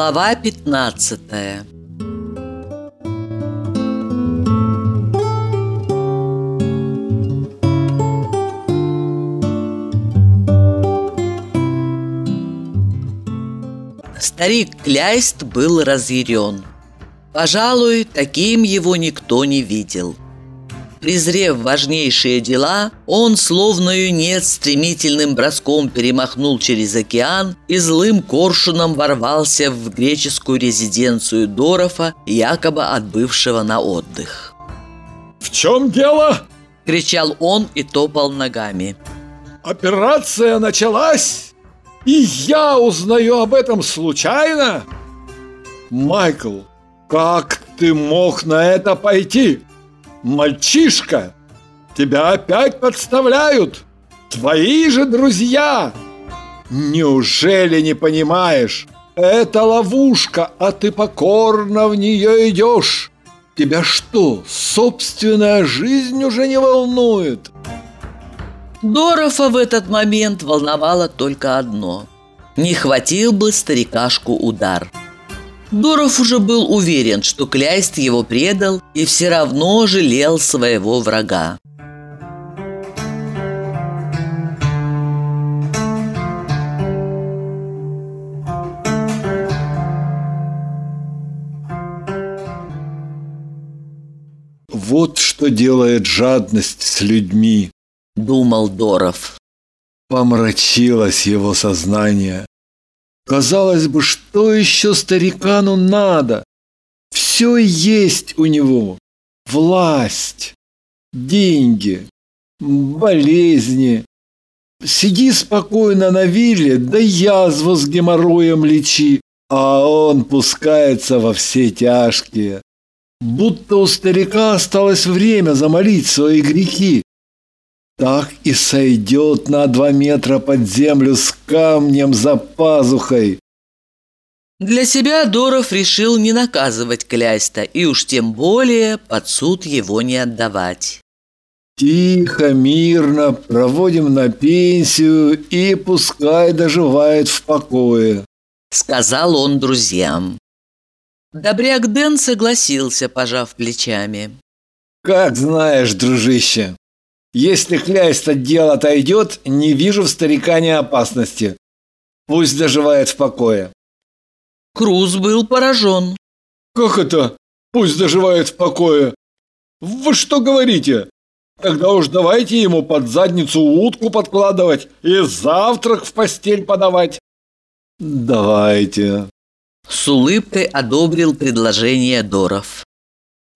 Глава 15 Старик Кляйст был разъярен. Пожалуй, таким его никто не видел – Презрев важнейшие дела, он, словно юнец, стремительным броском перемахнул через океан и злым коршуном ворвался в греческую резиденцию Дорофа, якобы отбывшего на отдых. «В чем дело?» – кричал он и топал ногами. «Операция началась, и я узнаю об этом случайно? Майкл, как ты мог на это пойти?» Мальчишка, тебя опять подставляют! Твои же друзья! Неужели не понимаешь? Это ловушка, а ты покорно в нее идешь. Тебя что, собственная жизнь уже не волнует? Дорова в этот момент волновало только одно. Не хватил бы старикашку удар. Дуров уже был уверен, что Кляйст его предал и все равно жалел своего врага. «Вот что делает жадность с людьми», — думал Доров. Помрачилось его сознание. Казалось бы, что еще старикану надо? Все есть у него. Власть, деньги, болезни. Сиди спокойно на вилле, да язву с геморроем лечи, а он пускается во все тяжкие. Будто у старика осталось время замолить свои грехи, так и сойдет на два метра под землю с камнем за пазухой. Для себя Доров решил не наказывать Кляйста и уж тем более под суд его не отдавать. Тихо, мирно проводим на пенсию и пускай доживает в покое, сказал он друзьям. Добряк Дэн согласился, пожав плечами. Как знаешь, дружище, если клясть от отойдет, не вижу в старикане опасности. Пусть доживает в покое. Круз был поражен. Как это? Пусть доживает в покое? Вы что говорите? Тогда уж давайте ему под задницу утку подкладывать и завтрак в постель подавать. Давайте. С улыбкой одобрил предложение Доров.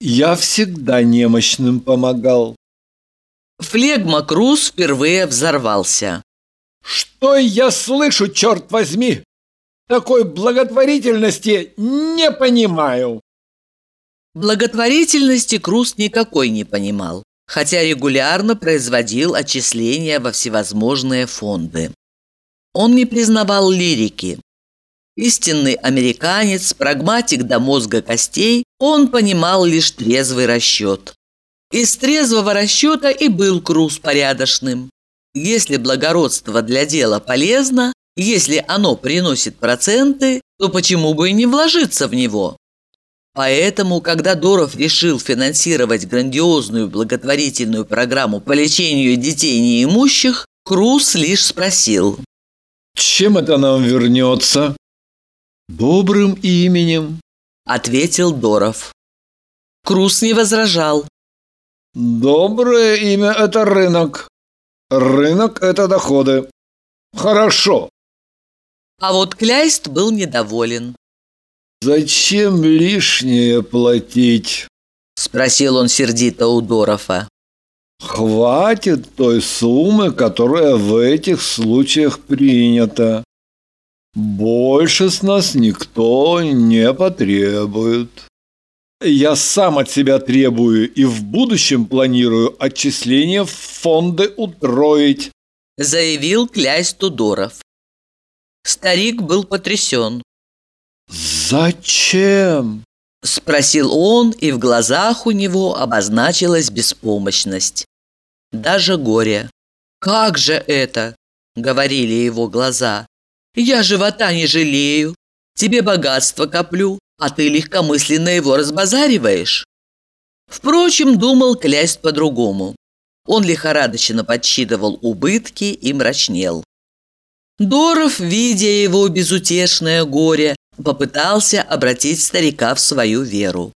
Я всегда немощным помогал. Флегма Круз впервые взорвался. «Что я слышу, черт возьми? Такой благотворительности не понимаю!» Благотворительности Круз никакой не понимал, хотя регулярно производил отчисления во всевозможные фонды. Он не признавал лирики. Истинный американец, прагматик до мозга костей, он понимал лишь трезвый расчет. Из трезвого расчета и был Круз порядочным. Если благородство для дела полезно, если оно приносит проценты, то почему бы и не вложиться в него? Поэтому, когда Доров решил финансировать грандиозную благотворительную программу по лечению детей неимущих, Круз лишь спросил. «Чем это нам вернется?» «Добрым именем», — ответил Доров. Круз не возражал. Доброе имя – это рынок. Рынок – это доходы. Хорошо. А вот Кляйст был недоволен. «Зачем лишнее платить?» – спросил он сердито у Дорофа. «Хватит той суммы, которая в этих случаях принята. Больше с нас никто не потребует». Я сам от себя требую и в будущем планирую отчисления в фонды утроить», заявил князь Тудоров. Старик был потрясен. «Зачем?» Спросил он, и в глазах у него обозначилась беспомощность. Даже горе. «Как же это?» — говорили его глаза. «Я живота не жалею. Тебе богатство коплю, а ты легкомысленно его разбазариваешь. Впрочем, думал князь по-другому. Он лихорадочно подсчитывал убытки и мрачнел. Доров, видя его безутешное горе, попытался обратить старика в свою веру.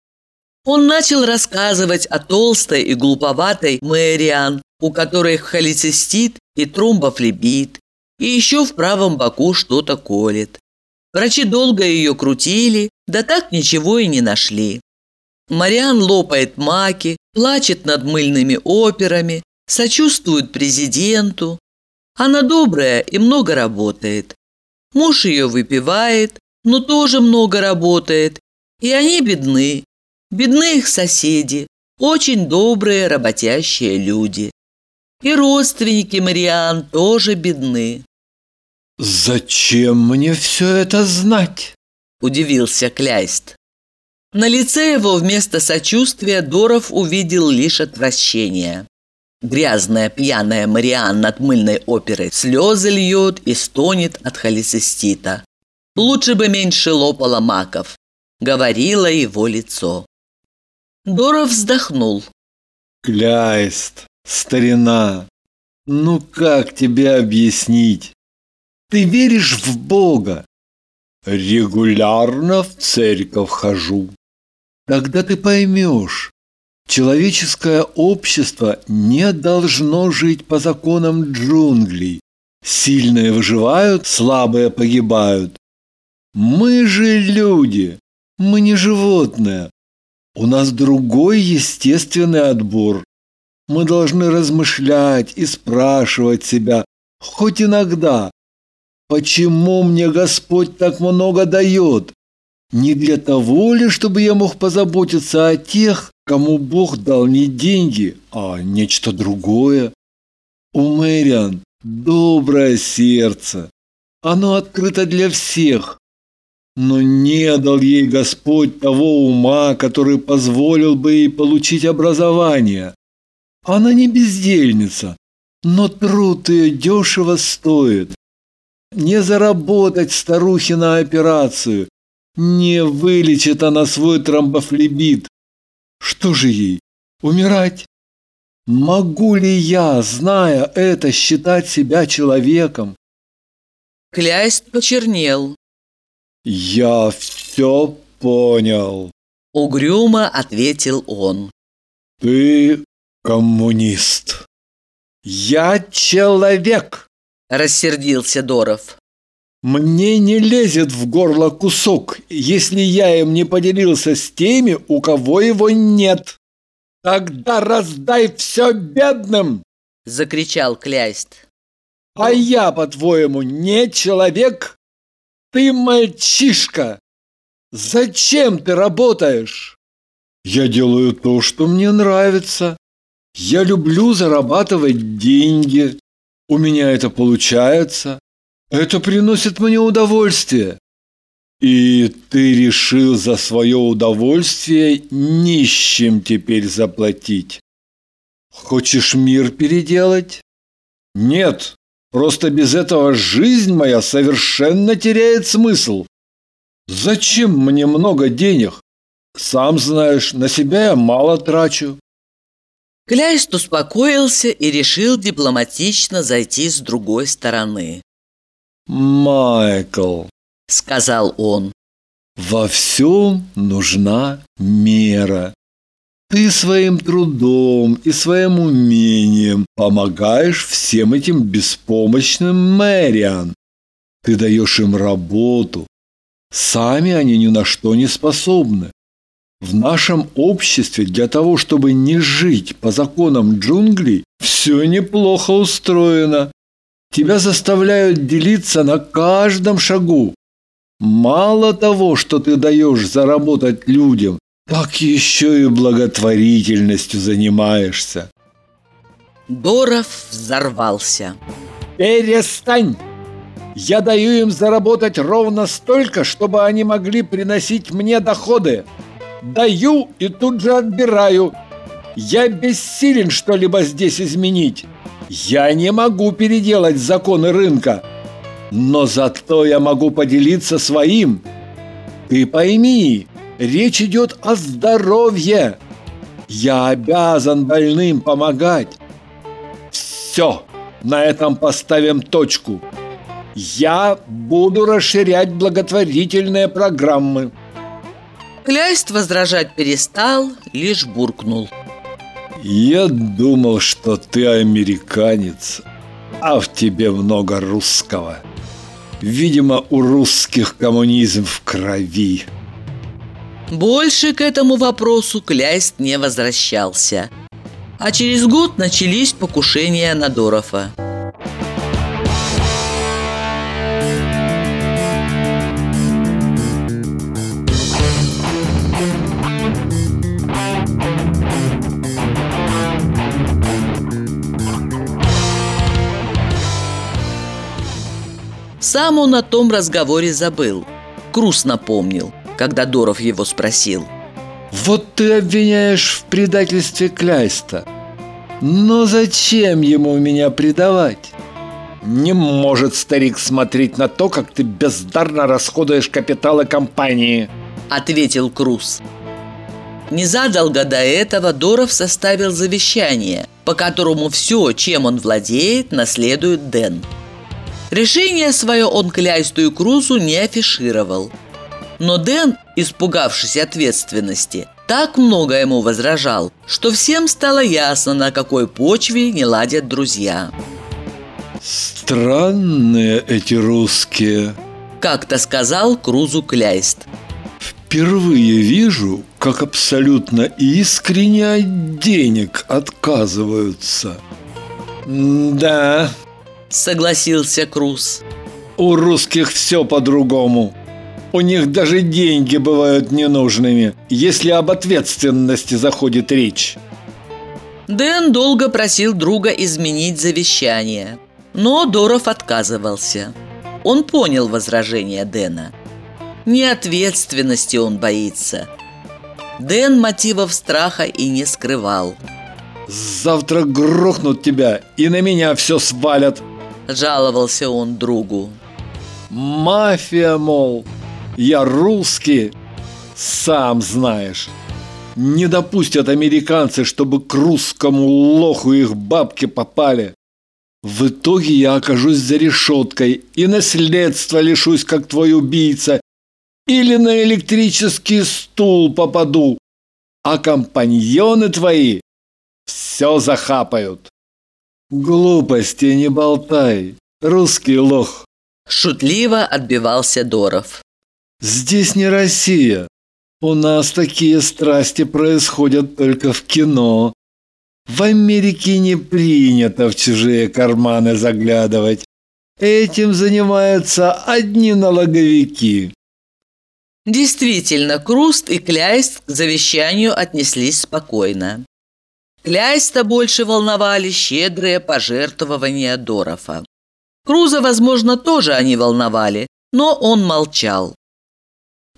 Он начал рассказывать о толстой и глуповатой Мэриан, у которой холецистит и тромбофлебит, и еще в правом боку что-то колет. Врачи долго ее крутили, да так ничего и не нашли. Мариан лопает маки, плачет над мыльными операми, сочувствует президенту. Она добрая и много работает. Муж ее выпивает, но тоже много работает. И они бедны. Бедны их соседи, очень добрые работящие люди. И родственники Мариан тоже бедны. «Зачем мне все это знать?» – удивился Кляйст. На лице его вместо сочувствия Доров увидел лишь отвращение. Грязная пьяная Мариан над мыльной оперой слезы льет и стонет от холецистита. Лучше бы меньше лопала маков, говорило его лицо. Доров вздохнул. Кляйст, старина, ну как тебе объяснить? Ты веришь в Бога? Регулярно в церковь хожу. Тогда ты поймешь, человеческое общество не должно жить по законам джунглей. Сильные выживают, слабые погибают. Мы же люди, мы не животные. У нас другой естественный отбор. Мы должны размышлять и спрашивать себя, хоть иногда, почему мне Господь так много дает? Не для того ли, чтобы я мог позаботиться о тех, кому Бог дал не деньги, а нечто другое? У Мэриан доброе сердце. Оно открыто для всех. Но не дал ей Господь того ума, который позволил бы ей получить образование. Она не бездельница, но труд ее дешево стоит. Не заработать старухе на операцию, не вылечит она свой тромбофлебит. Что же ей, умирать? Могу ли я, зная это, считать себя человеком? Клясть почернел. Я все понял. Угрюмо ответил он. Ты коммунист. Я человек. Рассердился Доров. Мне не лезет в горло кусок, если я им не поделился с теми, у кого его нет. Тогда раздай все бедным!» – закричал Кляйст. «А я, по-твоему, не человек? Ты мальчишка! Зачем ты работаешь?» «Я делаю то, что мне нравится. Я люблю зарабатывать деньги. У меня это получается. Это приносит мне удовольствие. И ты решил за свое удовольствие нищим теперь заплатить. Хочешь мир переделать? Нет, просто без этого жизнь моя совершенно теряет смысл. Зачем мне много денег? Сам знаешь, на себя я мало трачу. Кляйст успокоился и решил дипломатично зайти с другой стороны. «Майкл», — сказал он, — «во всем нужна мера. Ты своим трудом и своим умением помогаешь всем этим беспомощным Мэриан. Ты даешь им работу. Сами они ни на что не способны. В нашем обществе для того, чтобы не жить по законам джунглей, все неплохо устроено. Тебя заставляют делиться на каждом шагу. Мало того, что ты даешь заработать людям, так еще и благотворительностью занимаешься. Доров взорвался. Перестань! Я даю им заработать ровно столько, чтобы они могли приносить мне доходы. Даю и тут же отбираю. Я бессилен что-либо здесь изменить. Я не могу переделать законы рынка, но зато я могу поделиться своим. Ты пойми, речь идет о здоровье. Я обязан больным помогать. Все, на этом поставим точку. Я буду расширять благотворительные программы. Кляйст возражать перестал, лишь буркнул. Я думал, что ты американец, а в тебе много русского. Видимо, у русских коммунизм в крови. Больше к этому вопросу Кляйст не возвращался. А через год начались покушения на Дорова. Сам он о том разговоре забыл. Крус напомнил, когда Доров его спросил. «Вот ты обвиняешь в предательстве Кляйста. Но зачем ему меня предавать?» «Не может старик смотреть на то, как ты бездарно расходуешь капиталы компании», — ответил Крус. Незадолго до этого Доров составил завещание, по которому все, чем он владеет, наследует Дэн. Решение свое он Кляйсту и Крузу не афишировал. Но Дэн, испугавшись ответственности, так много ему возражал, что всем стало ясно, на какой почве не ладят друзья. «Странные эти русские», – как-то сказал Крузу Кляйст. «Впервые вижу, как абсолютно искренне от денег отказываются». «Да, – согласился Круз. «У русских все по-другому. У них даже деньги бывают ненужными, если об ответственности заходит речь». Дэн долго просил друга изменить завещание, но Доров отказывался. Он понял возражение Дэна. Не ответственности он боится. Дэн мотивов страха и не скрывал. «Завтра грохнут тебя и на меня все свалят», – жаловался он другу. «Мафия, мол, я русский, сам знаешь. Не допустят американцы, чтобы к русскому лоху их бабки попали. В итоге я окажусь за решеткой и наследство лишусь, как твой убийца, или на электрический стул попаду, а компаньоны твои все захапают. «Глупости не болтай, русский лох!» Шутливо отбивался Доров. «Здесь не Россия. У нас такие страсти происходят только в кино. В Америке не принято в чужие карманы заглядывать. Этим занимаются одни налоговики». Действительно, Круст и Кляйст к завещанию отнеслись спокойно. Кляйста больше волновали щедрые пожертвования Дорова. Круза, возможно, тоже они волновали, но он молчал.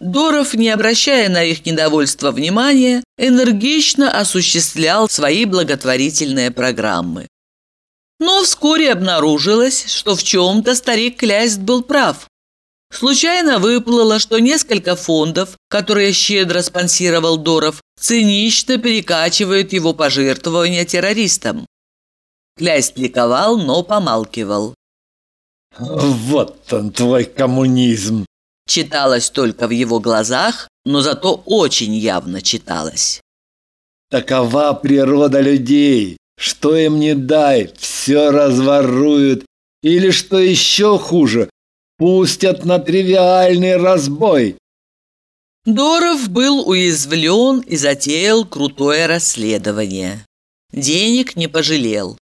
Доров, не обращая на их недовольство внимания, энергично осуществлял свои благотворительные программы. Но вскоре обнаружилось, что в чем-то старик Кляйст был прав. Случайно выплыло, что несколько фондов, которые щедро спонсировал Доров, цинично перекачивают его пожертвования террористам. Кляйст ликовал, но помалкивал. «Вот он, твой коммунизм!» Читалось только в его глазах, но зато очень явно читалось. «Такова природа людей. Что им не дай, все разворуют. Или что еще хуже, пустят на тривиальный разбой. Доров был уязвлен и затеял крутое расследование. Денег не пожалел.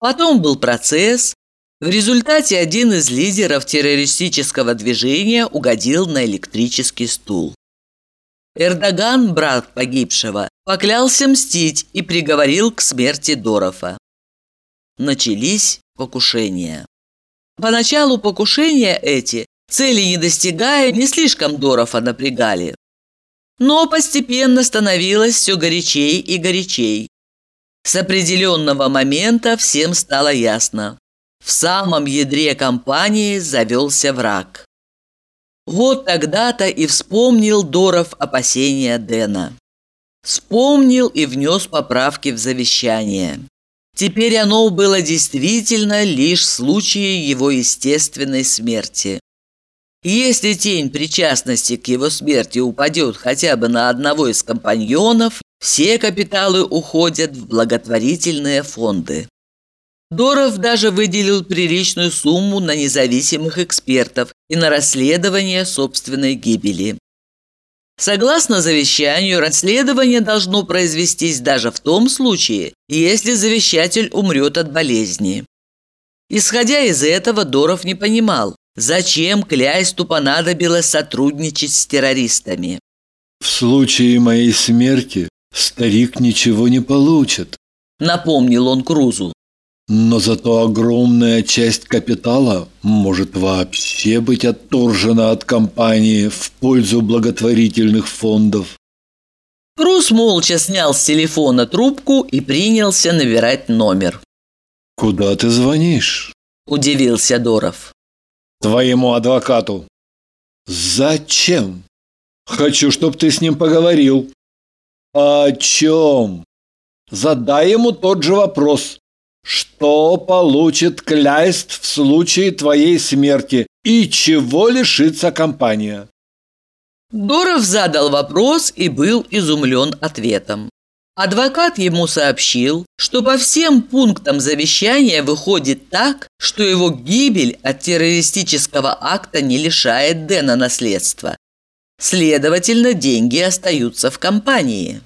Потом был процесс. В результате один из лидеров террористического движения угодил на электрический стул. Эрдоган, брат погибшего, поклялся мстить и приговорил к смерти Дорова. Начались покушения. Поначалу покушения эти, цели не достигая, не слишком Дорова напрягали. Но постепенно становилось все горячей и горячей. С определенного момента всем стало ясно. В самом ядре компании завелся враг. Вот тогда-то и вспомнил Доров опасения Дэна. Вспомнил и внес поправки в завещание. Теперь оно было действительно лишь в случае его естественной смерти. Если тень причастности к его смерти упадет хотя бы на одного из компаньонов, все капиталы уходят в благотворительные фонды. Доров даже выделил приличную сумму на независимых экспертов и на расследование собственной гибели. Согласно завещанию, расследование должно произвестись даже в том случае, если завещатель умрет от болезни. Исходя из этого, Доров не понимал, зачем Кляйсту понадобилось сотрудничать с террористами. «В случае моей смерти старик ничего не получит», – напомнил он Крузу. Но зато огромная часть капитала может вообще быть отторжена от компании в пользу благотворительных фондов. Крус молча снял с телефона трубку и принялся набирать номер. «Куда ты звонишь?» – удивился Доров. «Твоему адвокату». «Зачем?» «Хочу, чтобы ты с ним поговорил». «О чем?» «Задай ему тот же вопрос. Что получит Кляйст в случае твоей смерти и чего лишится компания? Доров задал вопрос и был изумлен ответом. Адвокат ему сообщил, что по всем пунктам завещания выходит так, что его гибель от террористического акта не лишает Дэна наследства. Следовательно, деньги остаются в компании.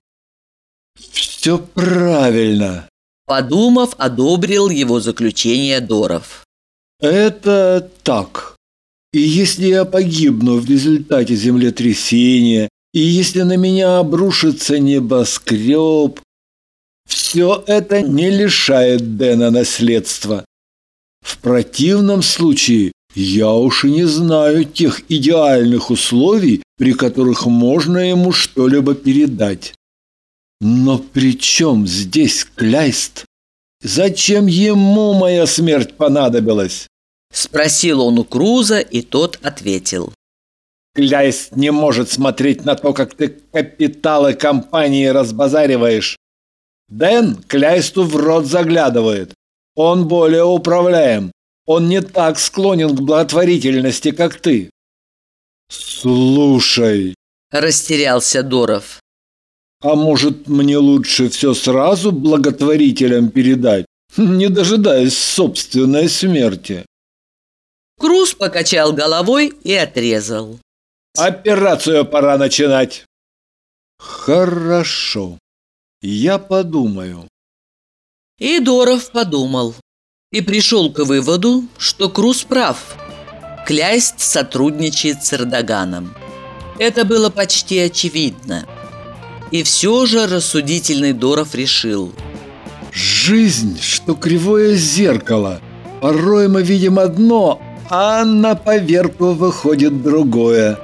«Все правильно», Подумав, одобрил его заключение Доров. «Это так. И если я погибну в результате землетрясения, и если на меня обрушится небоскреб, все это не лишает Дэна наследства. В противном случае я уж и не знаю тех идеальных условий, при которых можно ему что-либо передать. Но при чем здесь Кляйст? Зачем ему моя смерть понадобилась? Спросил он у Круза, и тот ответил. Кляйст не может смотреть на то, как ты капиталы компании разбазариваешь. Дэн Кляйсту в рот заглядывает. Он более управляем. Он не так склонен к благотворительности, как ты. Слушай, растерялся Доров. А может, мне лучше все сразу благотворителям передать, не дожидаясь собственной смерти? Круз покачал головой и отрезал. Операцию пора начинать. Хорошо. Я подумаю. И Доров подумал. И пришел к выводу, что Круз прав. Кляйст сотрудничает с Эрдоганом. Это было почти очевидно. И все же рассудительный Доров решил. Жизнь, что кривое зеркало. Порой мы видим одно, а на поверку выходит другое.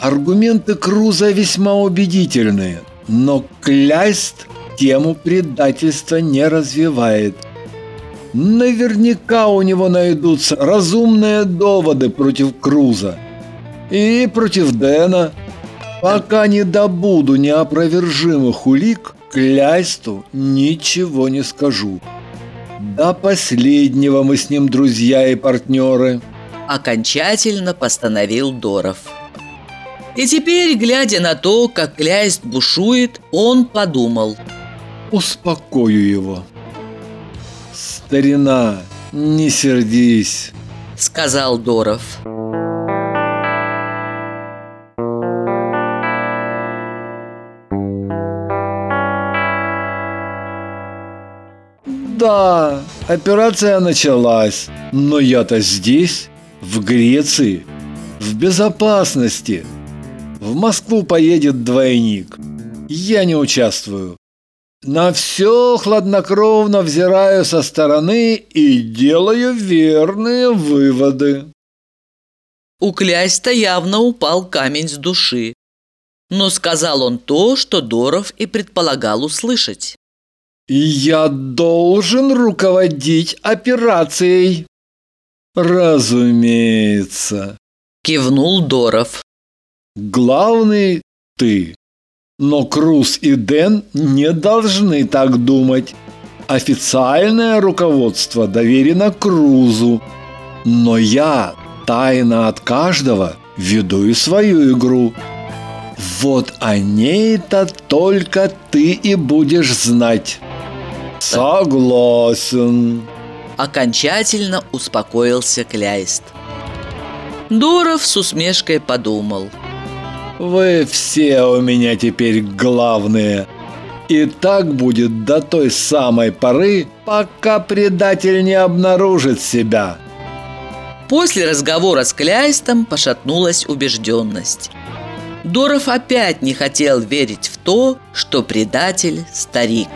Аргументы Круза весьма убедительные, но Кляйст тему предательства не развивает. Наверняка у него найдутся разумные доводы против Круза. И против Дэна, Пока не добуду неопровержимых улик, клясту ничего не скажу. До последнего мы с ним друзья и партнеры. Окончательно постановил Доров. И теперь, глядя на то, как Кляйст бушует, он подумал. Успокою его. Старина, не сердись, сказал Доров. Да, операция началась, но я-то здесь, в Греции, в безопасности. В Москву поедет двойник. Я не участвую. На все хладнокровно взираю со стороны и делаю верные выводы. У Кляйста явно упал камень с души. Но сказал он то, что Доров и предполагал услышать. «Я должен руководить операцией!» «Разумеется!» – Кивнул Доров. Главный ты. Но Круз и Дэн не должны так думать. Официальное руководство доверено Крузу. Но я тайно от каждого веду и свою игру. Вот о ней-то только ты и будешь знать. Согласен. Окончательно успокоился Кляйст. Дуров с усмешкой подумал. Вы все у меня теперь главные. И так будет до той самой поры, пока предатель не обнаружит себя. После разговора с Кляйстом пошатнулась убежденность. Доров опять не хотел верить в то, что предатель – старик.